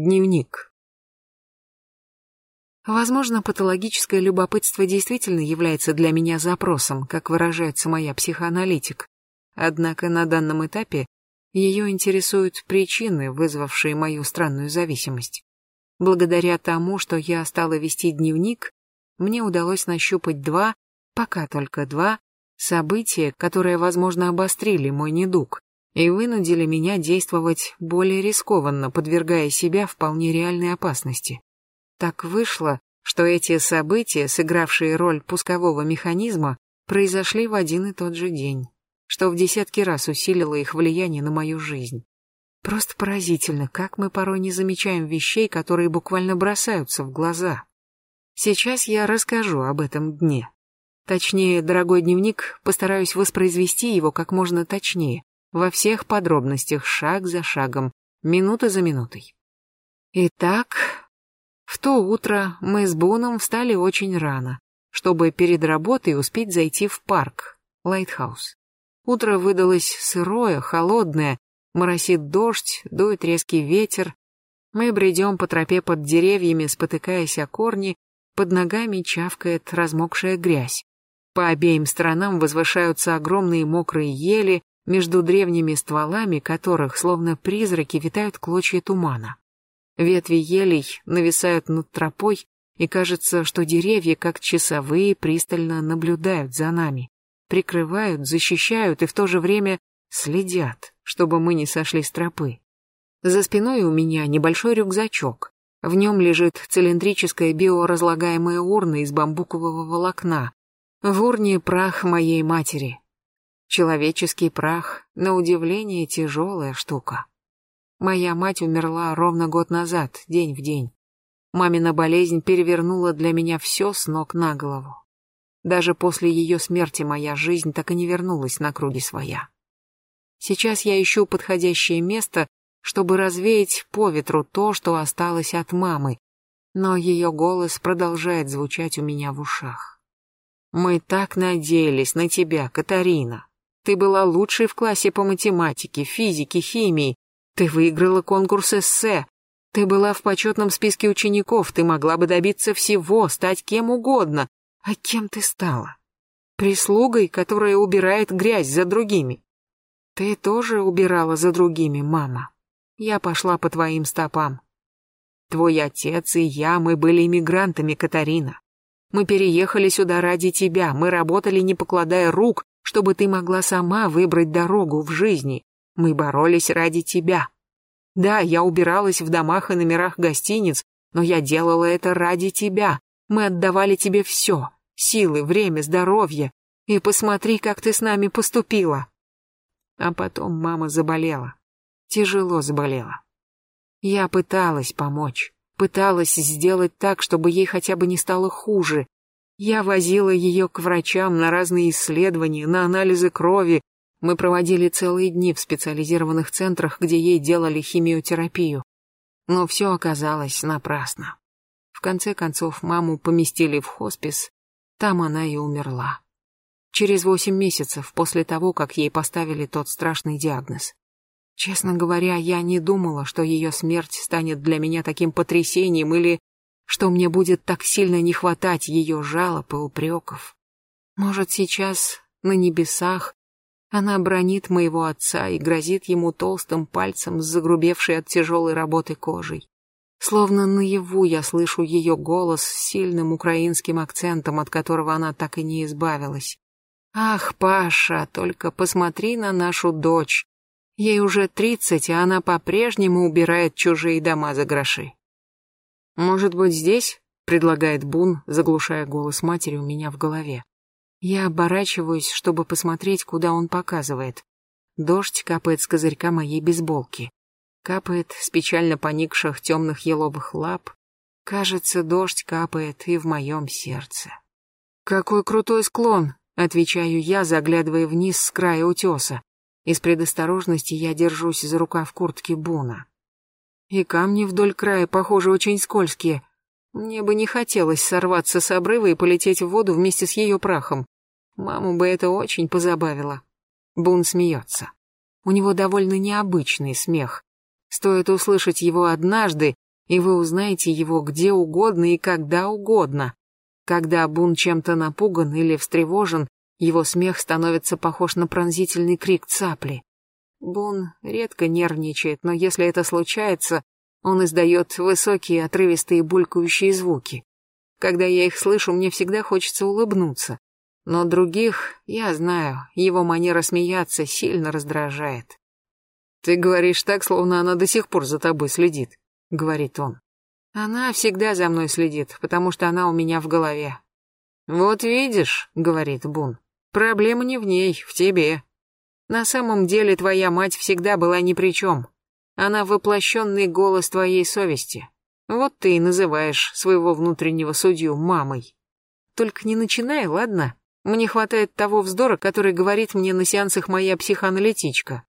Дневник. Возможно, патологическое любопытство действительно является для меня запросом, как выражается моя психоаналитик. Однако на данном этапе ее интересуют причины, вызвавшие мою странную зависимость. Благодаря тому, что я стала вести дневник, мне удалось нащупать два, пока только два, события, которые, возможно, обострили мой недуг и вынудили меня действовать более рискованно, подвергая себя вполне реальной опасности. Так вышло, что эти события, сыгравшие роль пускового механизма, произошли в один и тот же день, что в десятки раз усилило их влияние на мою жизнь. Просто поразительно, как мы порой не замечаем вещей, которые буквально бросаются в глаза. Сейчас я расскажу об этом дне. Точнее, дорогой дневник, постараюсь воспроизвести его как можно точнее, во всех подробностях, шаг за шагом, минута за минутой. Итак, в то утро мы с Буном встали очень рано, чтобы перед работой успеть зайти в парк, Лайтхаус. Утро выдалось сырое, холодное, моросит дождь, дует резкий ветер. Мы бредем по тропе под деревьями, спотыкаясь о корни, под ногами чавкает размокшая грязь. По обеим сторонам возвышаются огромные мокрые ели, между древними стволами которых, словно призраки, витают клочья тумана. Ветви елей нависают над тропой, и кажется, что деревья, как часовые, пристально наблюдают за нами, прикрывают, защищают и в то же время следят, чтобы мы не сошли с тропы. За спиной у меня небольшой рюкзачок. В нем лежит цилиндрическая биоразлагаемая урна из бамбукового волокна. В урне прах моей матери, Человеческий прах, на удивление, тяжелая штука. Моя мать умерла ровно год назад, день в день. Мамина болезнь перевернула для меня все с ног на голову. Даже после ее смерти моя жизнь так и не вернулась на круги своя. Сейчас я ищу подходящее место, чтобы развеять по ветру то, что осталось от мамы, но ее голос продолжает звучать у меня в ушах. «Мы так надеялись на тебя, Катарина. Ты была лучшей в классе по математике, физике, химии. Ты выиграла конкурс эссе. Ты была в почетном списке учеников, ты могла бы добиться всего, стать кем угодно. А кем ты стала? Прислугой, которая убирает грязь за другими. Ты тоже убирала за другими, мама. Я пошла по твоим стопам. Твой отец и я, мы были иммигрантами, Катарина. Мы переехали сюда ради тебя, мы работали, не покладая рук, чтобы ты могла сама выбрать дорогу в жизни. Мы боролись ради тебя. Да, я убиралась в домах и номерах гостиниц, но я делала это ради тебя. Мы отдавали тебе все. Силы, время, здоровье. И посмотри, как ты с нами поступила. А потом мама заболела. Тяжело заболела. Я пыталась помочь. Пыталась сделать так, чтобы ей хотя бы не стало хуже, я возила ее к врачам на разные исследования, на анализы крови. Мы проводили целые дни в специализированных центрах, где ей делали химиотерапию. Но все оказалось напрасно. В конце концов, маму поместили в хоспис. Там она и умерла. Через восемь месяцев после того, как ей поставили тот страшный диагноз. Честно говоря, я не думала, что ее смерть станет для меня таким потрясением или что мне будет так сильно не хватать ее жалоб и упреков. Может, сейчас на небесах она бронит моего отца и грозит ему толстым пальцем с загрубевшей от тяжелой работы кожей. Словно наяву я слышу ее голос с сильным украинским акцентом, от которого она так и не избавилась. «Ах, Паша, только посмотри на нашу дочь. Ей уже тридцать, а она по-прежнему убирает чужие дома за гроши. «Может быть, здесь?» — предлагает Бун, заглушая голос матери у меня в голове. Я оборачиваюсь, чтобы посмотреть, куда он показывает. Дождь капает с козырька моей бейсболки. Капает с печально поникших темных еловых лап. Кажется, дождь капает и в моем сердце. «Какой крутой склон!» — отвечаю я, заглядывая вниз с края утеса. Из предосторожности я держусь за рукав куртки Буна. И камни вдоль края, похоже, очень скользкие. Мне бы не хотелось сорваться с обрыва и полететь в воду вместе с ее прахом. Маму бы это очень позабавило. Бун смеется. У него довольно необычный смех. Стоит услышать его однажды, и вы узнаете его где угодно и когда угодно. Когда Бун чем-то напуган или встревожен, его смех становится похож на пронзительный крик цапли. Бун редко нервничает, но если это случается, он издает высокие, отрывистые, булькающие звуки. Когда я их слышу, мне всегда хочется улыбнуться. Но других, я знаю, его манера смеяться сильно раздражает. «Ты говоришь так, словно она до сих пор за тобой следит», — говорит он. «Она всегда за мной следит, потому что она у меня в голове». «Вот видишь», — говорит Бун, — «проблема не в ней, в тебе. На самом деле твоя мать всегда была ни при чем. Она воплощенный голос твоей совести. Вот ты и называешь своего внутреннего судью мамой. Только не начинай, ладно? Мне хватает того вздора, который говорит мне на сеансах моя психоаналитичка.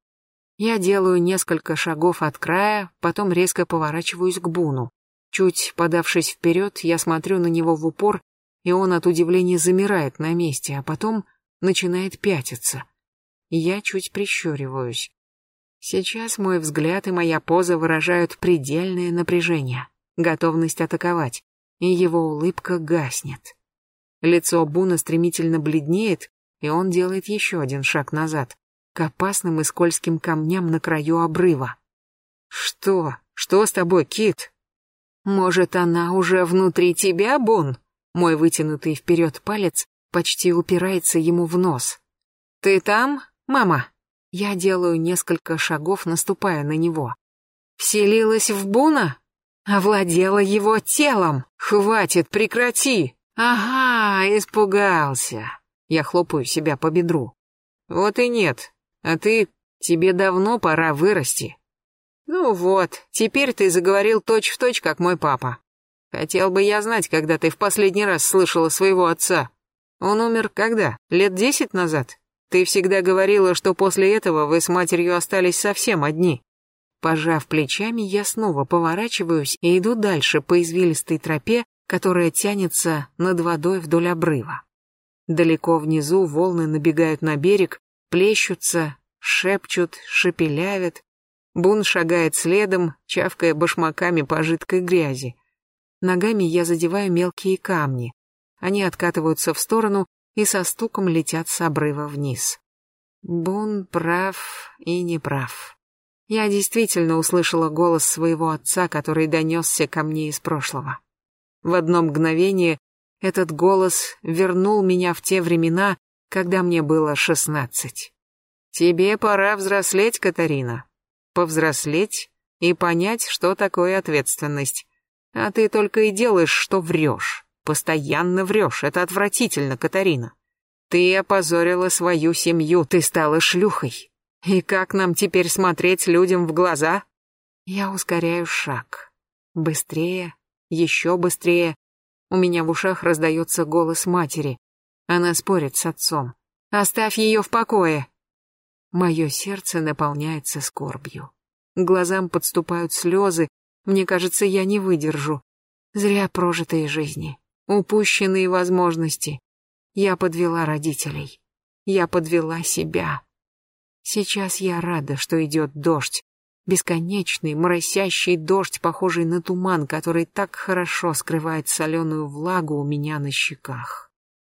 Я делаю несколько шагов от края, потом резко поворачиваюсь к Буну. Чуть подавшись вперед, я смотрю на него в упор, и он от удивления замирает на месте, а потом начинает пятиться. Я чуть прищуриваюсь. Сейчас мой взгляд и моя поза выражают предельное напряжение, готовность атаковать, и его улыбка гаснет. Лицо Буна стремительно бледнеет, и он делает еще один шаг назад, к опасным и скользким камням на краю обрыва. «Что? Что с тобой, Кит?» «Может, она уже внутри тебя, Бун?» Мой вытянутый вперед палец почти упирается ему в нос. «Ты там, мама?» Я делаю несколько шагов, наступая на него. «Вселилась в Буна? Овладела его телом? Хватит, прекрати!» «Ага, испугался». Я хлопаю себя по бедру. «Вот и нет. А ты... Тебе давно пора вырасти». «Ну вот, теперь ты заговорил точь-в-точь, точь, как мой папа. Хотел бы я знать, когда ты в последний раз слышала своего отца. Он умер когда? Лет десять назад? Ты всегда говорила, что после этого вы с матерью остались совсем одни». Пожав плечами, я снова поворачиваюсь и иду дальше по извилистой тропе, которая тянется над водой вдоль обрыва. Далеко внизу волны набегают на берег, плещутся, шепчут, шепелявят. Бун шагает следом, чавкая башмаками по жидкой грязи. Ногами я задеваю мелкие камни. Они откатываются в сторону и со стуком летят с обрыва вниз. Бун прав и не прав. Я действительно услышала голос своего отца, который донесся ко мне из прошлого. В одно мгновение этот голос вернул меня в те времена, когда мне было шестнадцать. Тебе пора взрослеть, Катарина. Повзрослеть и понять, что такое ответственность. А ты только и делаешь, что врешь. Постоянно врешь. Это отвратительно, Катарина. Ты опозорила свою семью, ты стала шлюхой. И как нам теперь смотреть людям в глаза? Я ускоряю шаг. Быстрее, еще быстрее. У меня в ушах раздается голос матери. Она спорит с отцом. «Оставь ее в покое!» Мое сердце наполняется скорбью. глазам подступают слезы. Мне кажется, я не выдержу. Зря прожитые жизни. Упущенные возможности. Я подвела родителей. Я подвела себя. Сейчас я рада, что идет дождь, Бесконечный, моросящий дождь, похожий на туман, который так хорошо скрывает соленую влагу у меня на щеках.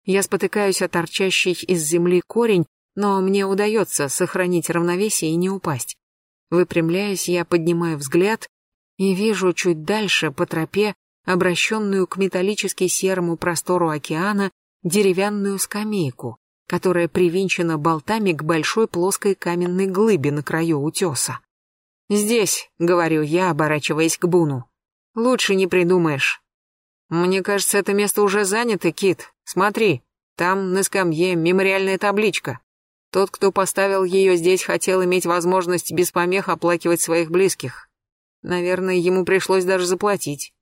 Я спотыкаюсь о торчащий из земли корень, но мне удается сохранить равновесие и не упасть. Выпрямляясь, я поднимаю взгляд и вижу чуть дальше по тропе, обращенную к металлически серому простору океана, деревянную скамейку, которая привинчена болтами к большой плоской каменной глыбе на краю утеса. «Здесь», — говорю я, оборачиваясь к Буну. «Лучше не придумаешь». «Мне кажется, это место уже занято, Кит. Смотри, там на скамье мемориальная табличка. Тот, кто поставил ее здесь, хотел иметь возможность без помех оплакивать своих близких. Наверное, ему пришлось даже заплатить».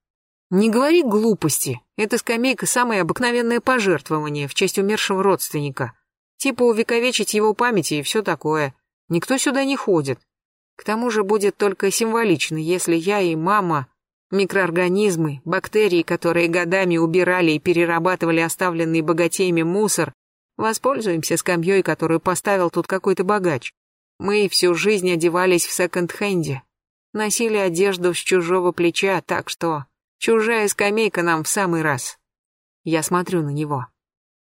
«Не говори глупости. Эта скамейка — самое обыкновенное пожертвование в честь умершего родственника. Типа увековечить его память и все такое. Никто сюда не ходит. К тому же будет только символично, если я и мама, микроорганизмы, бактерии, которые годами убирали и перерабатывали оставленный богатеями мусор, воспользуемся скамьей, которую поставил тут какой-то богач. Мы всю жизнь одевались в секонд-хенде. Носили одежду с чужого плеча, так что чужая скамейка нам в самый раз. Я смотрю на него.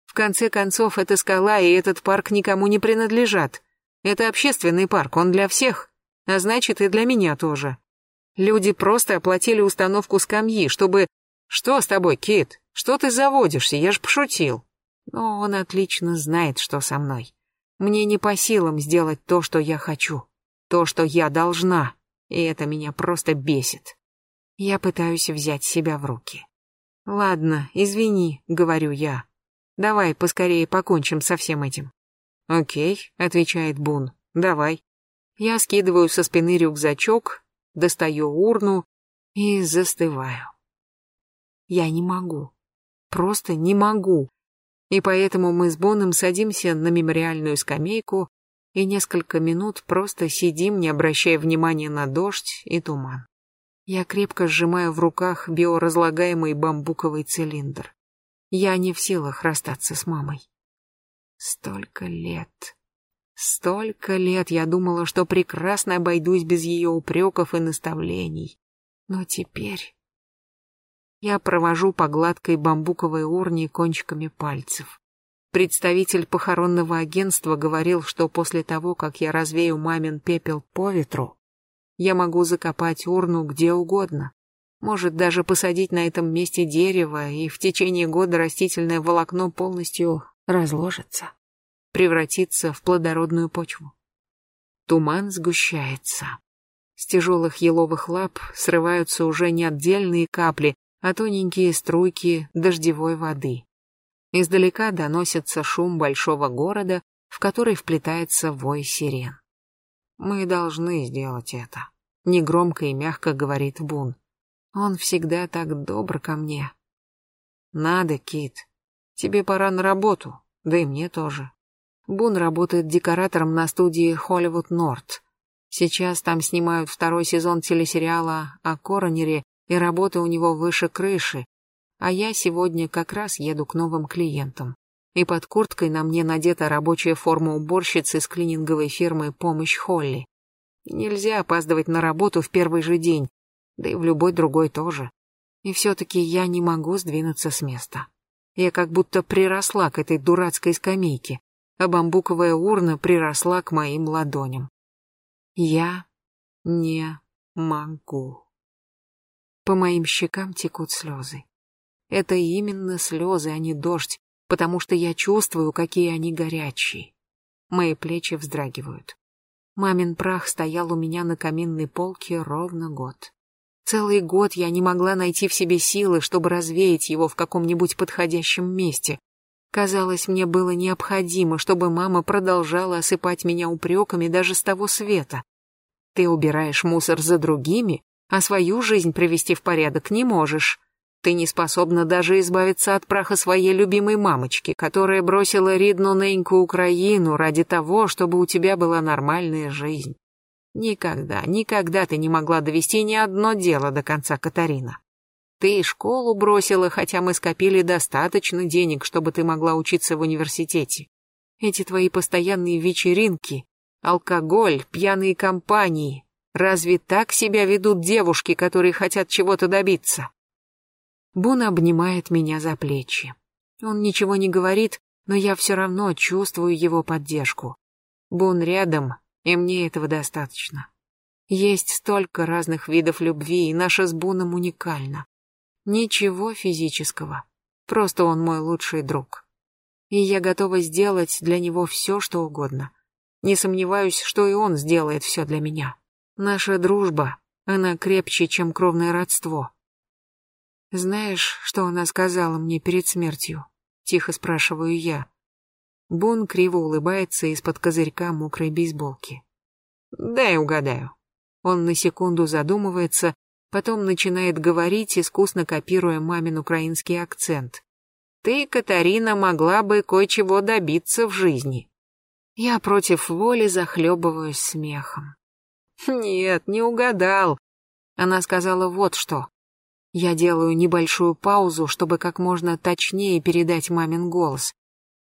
В конце концов, эта скала и этот парк никому не принадлежат. Это общественный парк, он для всех, а значит и для меня тоже. Люди просто оплатили установку скамьи, чтобы... Что с тобой, Кит? Что ты заводишься? Я ж пошутил. Но он отлично знает, что со мной. Мне не по силам сделать то, что я хочу. То, что я должна. И это меня просто бесит. Я пытаюсь взять себя в руки. «Ладно, извини», — говорю я. Давай поскорее покончим со всем этим. Окей, отвечает Бун. Давай. Я скидываю со спины рюкзачок, достаю урну и застываю. Я не могу. Просто не могу. И поэтому мы с Боном садимся на мемориальную скамейку и несколько минут просто сидим, не обращая внимания на дождь и туман. Я крепко сжимаю в руках биоразлагаемый бамбуковый цилиндр. Я не в силах расстаться с мамой. Столько лет. Столько лет я думала, что прекрасно обойдусь без ее упреков и наставлений. Но теперь... Я провожу по гладкой бамбуковой урне кончиками пальцев. Представитель похоронного агентства говорил, что после того, как я развею мамин пепел по ветру, я могу закопать урну где угодно. Может даже посадить на этом месте дерево, и в течение года растительное волокно полностью разложится, превратится в плодородную почву. Туман сгущается. С тяжелых еловых лап срываются уже не отдельные капли, а тоненькие струйки дождевой воды. Издалека доносится шум большого города, в который вплетается вой сирен. «Мы должны сделать это», — негромко и мягко говорит Бун. Он всегда так добр ко мне. Надо, Кит. Тебе пора на работу, да и мне тоже. Бун работает декоратором на студии Холливуд Норт. Сейчас там снимают второй сезон телесериала о Коронере, и работа у него выше крыши. А я сегодня как раз еду к новым клиентам. И под курткой на мне надета рабочая форма уборщицы с клининговой фирмы «Помощь Холли». Нельзя опаздывать на работу в первый же день, да и в любой другой тоже. И все-таки я не могу сдвинуться с места. Я как будто приросла к этой дурацкой скамейке, а бамбуковая урна приросла к моим ладоням. Я не могу. По моим щекам текут слезы. Это именно слезы, а не дождь, потому что я чувствую, какие они горячие. Мои плечи вздрагивают. Мамин прах стоял у меня на каминной полке ровно год. Целый год я не могла найти в себе силы, чтобы развеять его в каком-нибудь подходящем месте. Казалось, мне было необходимо, чтобы мама продолжала осыпать меня упреками даже с того света. Ты убираешь мусор за другими, а свою жизнь привести в порядок не можешь. Ты не способна даже избавиться от праха своей любимой мамочки, которая бросила ридну неньку Украину ради того, чтобы у тебя была нормальная жизнь. Никогда, никогда ты не могла довести ни одно дело до конца, Катарина. Ты школу бросила, хотя мы скопили достаточно денег, чтобы ты могла учиться в университете. Эти твои постоянные вечеринки, алкоголь, пьяные компании. Разве так себя ведут девушки, которые хотят чего-то добиться? Бун обнимает меня за плечи. Он ничего не говорит, но я все равно чувствую его поддержку. Бун рядом, и мне этого достаточно. Есть столько разных видов любви, и наша с Буном уникальна. Ничего физического. Просто он мой лучший друг. И я готова сделать для него все, что угодно. Не сомневаюсь, что и он сделает все для меня. Наша дружба, она крепче, чем кровное родство. Знаешь, что она сказала мне перед смертью? Тихо спрашиваю я. Бун криво улыбается из-под козырька мокрой бейсболки. «Дай угадаю». Он на секунду задумывается, потом начинает говорить, искусно копируя мамин украинский акцент. «Ты, Катарина, могла бы кое-чего добиться в жизни». Я против воли захлебываюсь смехом. «Нет, не угадал». Она сказала вот что. Я делаю небольшую паузу, чтобы как можно точнее передать мамин голос.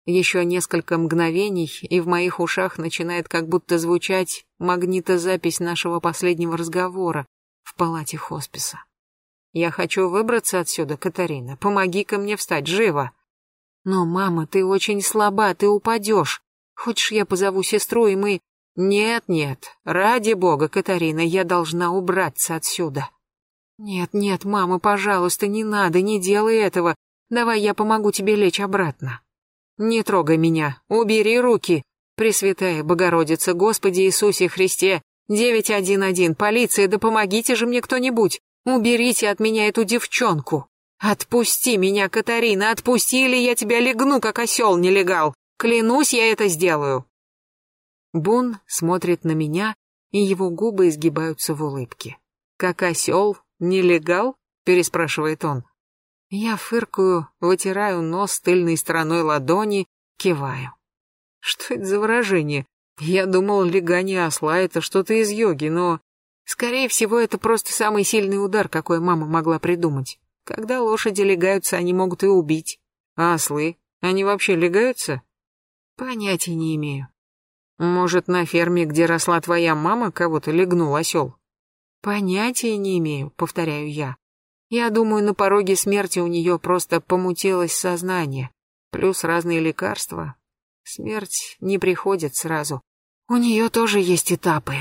Еще несколько мгновений, и в моих ушах начинает как будто звучать магнитозапись нашего последнего разговора в палате хосписа. Я хочу выбраться отсюда, Катарина. Помоги-ка мне встать, живо. Но, мама, ты очень слаба, ты упадешь. Хочешь, я позову сестру, и мы... Нет, нет, ради бога, Катарина, я должна убраться отсюда. Нет, нет, мама, пожалуйста, не надо, не делай этого. Давай я помогу тебе лечь обратно. Не трогай меня, убери руки. Пресвятая Богородица, Господи Иисусе Христе, 911, полиция, да помогите же мне кто-нибудь. Уберите от меня эту девчонку. Отпусти меня, Катарина, отпусти, или я тебя легну, как осел нелегал. Клянусь, я это сделаю. Бун смотрит на меня, и его губы изгибаются в улыбке. «Как осел? Нелегал?» — переспрашивает он. Я фыркаю, вытираю нос тыльной стороной ладони, киваю. Что это за выражение? Я думал, легание осла — это что-то из йоги, но... Скорее всего, это просто самый сильный удар, какой мама могла придумать. Когда лошади легаются, они могут и убить. А ослы? Они вообще легаются? Понятия не имею. Может, на ферме, где росла твоя мама, кого-то легнул осел? Понятия не имею, повторяю я. Я думаю, на пороге смерти у нее просто помутилось сознание. Плюс разные лекарства. Смерть не приходит сразу. У нее тоже есть этапы.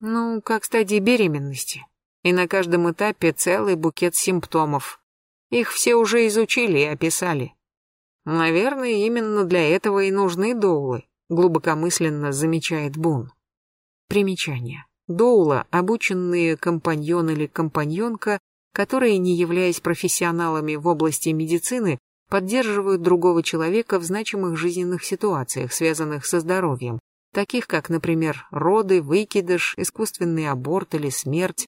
Ну, как стадии беременности. И на каждом этапе целый букет симптомов. Их все уже изучили и описали. Наверное, именно для этого и нужны доулы, глубокомысленно замечает Бун. Примечание. Доула – обученные компаньон или компаньонка, которые, не являясь профессионалами в области медицины, поддерживают другого человека в значимых жизненных ситуациях, связанных со здоровьем, таких как, например, роды, выкидыш, искусственный аборт или смерть.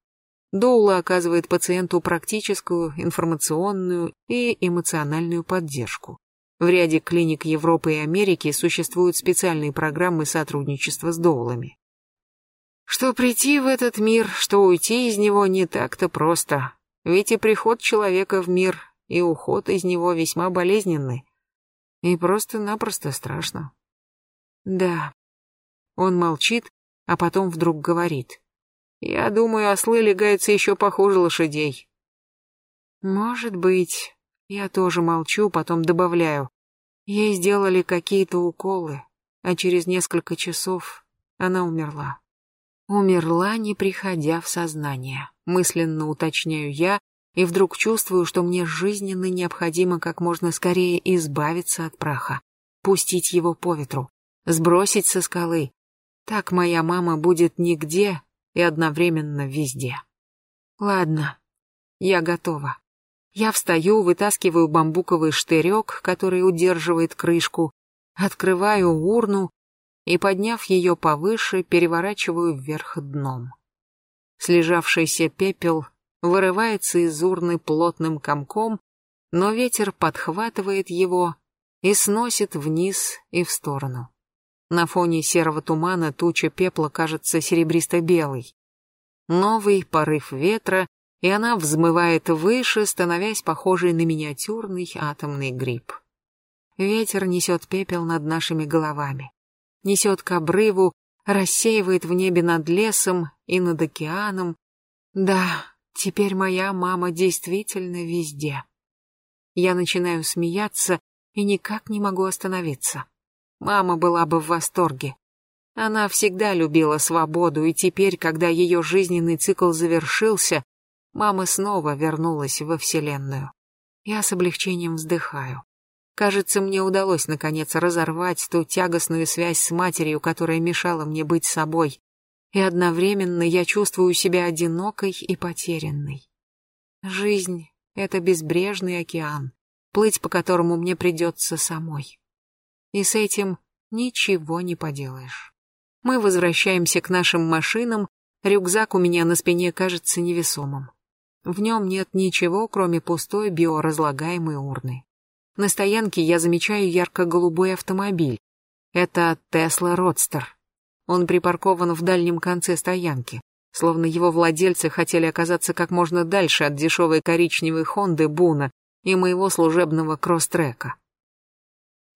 Доула оказывает пациенту практическую, информационную и эмоциональную поддержку. В ряде клиник Европы и Америки существуют специальные программы сотрудничества с доулами. Что прийти в этот мир, что уйти из него не так-то просто. Ведь и приход человека в мир, и уход из него весьма болезненный. И просто-напросто страшно. Да, он молчит, а потом вдруг говорит. «Я думаю, ослы легаются еще похуже лошадей». «Может быть». Я тоже молчу, потом добавляю. Ей сделали какие-то уколы, а через несколько часов она умерла. Умерла, не приходя в сознание. Мысленно уточняю я, и вдруг чувствую, что мне жизненно необходимо как можно скорее избавиться от праха, пустить его по ветру, сбросить со скалы, так моя мама будет нигде и одновременно везде. Ладно, я готова. Я встаю, вытаскиваю бамбуковый штырек, который удерживает крышку, открываю урну и, подняв ее повыше, переворачиваю вверх дном. Слежавшийся пепел вырывается из урны плотным комком, но ветер подхватывает его и сносит вниз и в сторону. На фоне серого тумана туча пепла кажется серебристо-белой. Новый порыв ветра, и она взмывает выше, становясь похожей на миниатюрный атомный гриб. Ветер несет пепел над нашими головами. Несет к обрыву, рассеивает в небе над лесом и над океаном. Да, теперь моя мама действительно везде. Я начинаю смеяться и никак не могу остановиться. Мама была бы в восторге. Она всегда любила свободу, и теперь, когда ее жизненный цикл завершился, мама снова вернулась во Вселенную. Я с облегчением вздыхаю. Кажется, мне удалось наконец разорвать ту тягостную связь с матерью, которая мешала мне быть собой, и одновременно я чувствую себя одинокой и потерянной. Жизнь — это безбрежный океан, плыть по которому мне придется самой. И с этим ничего не поделаешь. Мы возвращаемся к нашим машинам, рюкзак у меня на спине кажется невесомым. В нем нет ничего, кроме пустой биоразлагаемой урны. На стоянке я замечаю ярко-голубой автомобиль. Это Тесла Родстер. Он припаркован в дальнем конце стоянки, словно его владельцы хотели оказаться как можно дальше от дешевой коричневой Хонды Буна и моего служебного кросс-трека.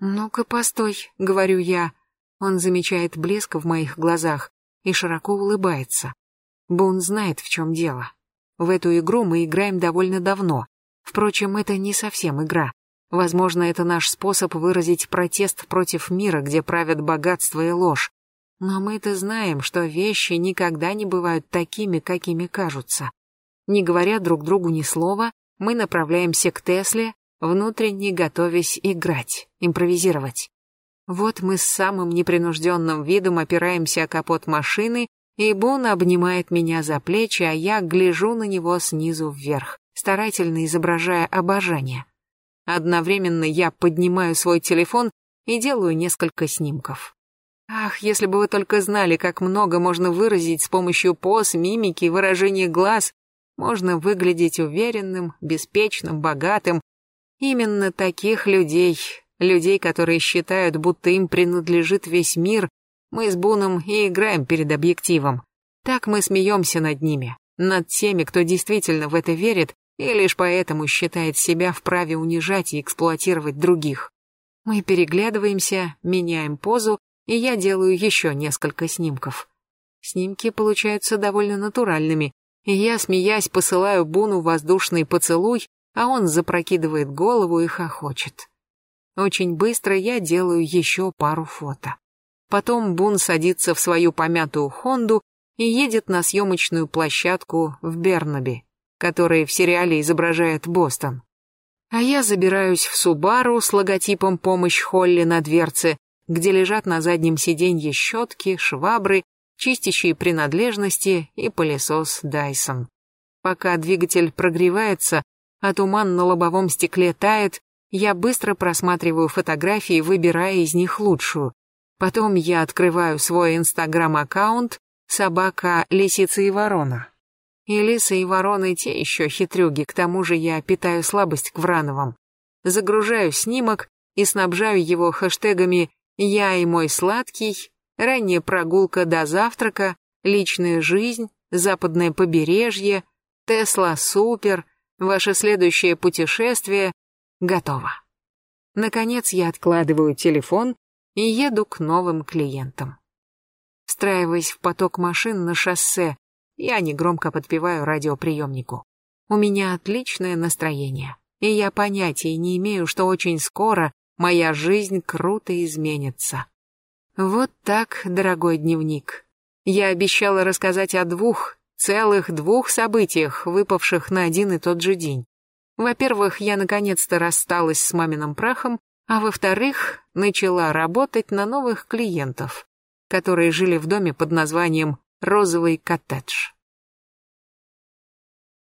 «Ну-ка, постой», — говорю я. Он замечает блеск в моих глазах и широко улыбается. Бун знает, в чем дело. В эту игру мы играем довольно давно. Впрочем, это не совсем игра. Возможно, это наш способ выразить протест против мира, где правят богатство и ложь. Но мы-то знаем, что вещи никогда не бывают такими, какими кажутся. Не говоря друг другу ни слова, мы направляемся к Тесле, внутренне готовясь играть, импровизировать. Вот мы с самым непринужденным видом опираемся о капот машины, и Бун обнимает меня за плечи, а я гляжу на него снизу вверх, старательно изображая обожание. Одновременно я поднимаю свой телефон и делаю несколько снимков. Ах, если бы вы только знали, как много можно выразить с помощью поз, мимики, выражения глаз. Можно выглядеть уверенным, беспечным, богатым. Именно таких людей, людей, которые считают, будто им принадлежит весь мир, мы с Буном и играем перед объективом. Так мы смеемся над ними, над теми, кто действительно в это верит и лишь поэтому считает себя вправе унижать и эксплуатировать других. Мы переглядываемся, меняем позу, и я делаю еще несколько снимков. Снимки получаются довольно натуральными, и я, смеясь, посылаю Буну воздушный поцелуй, а он запрокидывает голову и хохочет. Очень быстро я делаю еще пару фото. Потом Бун садится в свою помятую Хонду и едет на съемочную площадку в Бернаби, который в сериале изображает Бостон. А я забираюсь в Субару с логотипом «Помощь Холли» на дверце, где лежат на заднем сиденье щетки, швабры, чистящие принадлежности и пылесос Дайсон. Пока двигатель прогревается, а туман на лобовом стекле тает, я быстро просматриваю фотографии, выбирая из них лучшую. Потом я открываю свой инстаграм-аккаунт «Собака, лисица и ворона». И лисы и вороны те еще хитрюги, к тому же я питаю слабость к Врановым. Загружаю снимок и снабжаю его хэштегами «Я и мой сладкий», «Ранняя прогулка до завтрака», «Личная жизнь», «Западное побережье», «Тесла супер», «Ваше следующее путешествие» готово. Наконец я откладываю телефон и еду к новым клиентам. Встраиваясь в поток машин на шоссе, я негромко подпеваю радиоприемнику. У меня отличное настроение, и я понятия не имею, что очень скоро моя жизнь круто изменится. Вот так, дорогой дневник. Я обещала рассказать о двух, целых двух событиях, выпавших на один и тот же день. Во-первых, я наконец-то рассталась с маминым прахом, а во-вторых, начала работать на новых клиентов, которые жили в доме под названием розовый коттедж.